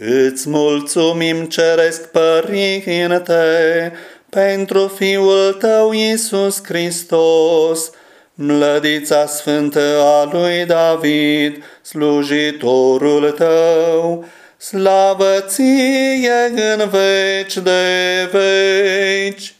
Îți mulțumim, Ceresc Părinte, pentru Fiul Tău, Iisus Hristos, mlădița sfântă a lui David, slujitorul Tău, slavă ție în veci de veci.